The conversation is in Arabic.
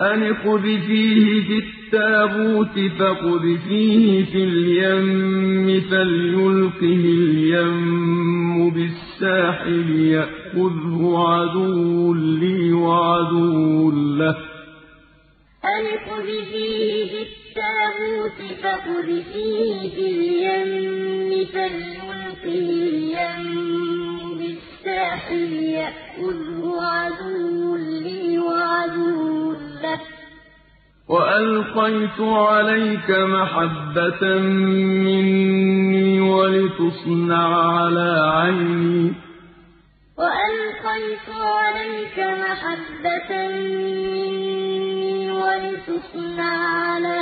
أَنِ اقْذِفِيهِ فِي التَّابُوتِ فَاقْذِفِيهِ فِي الْيَمِّ فَلْيُلْقِهِ الْيَمُّ بِالسَّاحِلِ يَأْخُذْهُ عَدُوٌّ لِّي وَعَدُوٌّ لَّهُ ۚ أَنِ اقْذِفِيهِ فِي التَّابُوتِ فَاقْذِفِيهِ فِي الْيَمِّ فَلْيُلْقِهِ الْيَمُّ بِالسَّاحِلِ يَأْخُذْهُ عَدُوٌّ وَأَلْقَيْتُ عَلَيْكَ مَحَبَّةً مِّنِّي وَلِتُصْنَعَ عَلَىٰ عَيْنِي. وَأَلْقَيْتُ عَلَيْكَ مَحَبَّةً مِّنِّي وَلِتُصْنَعَ عَلَىٰ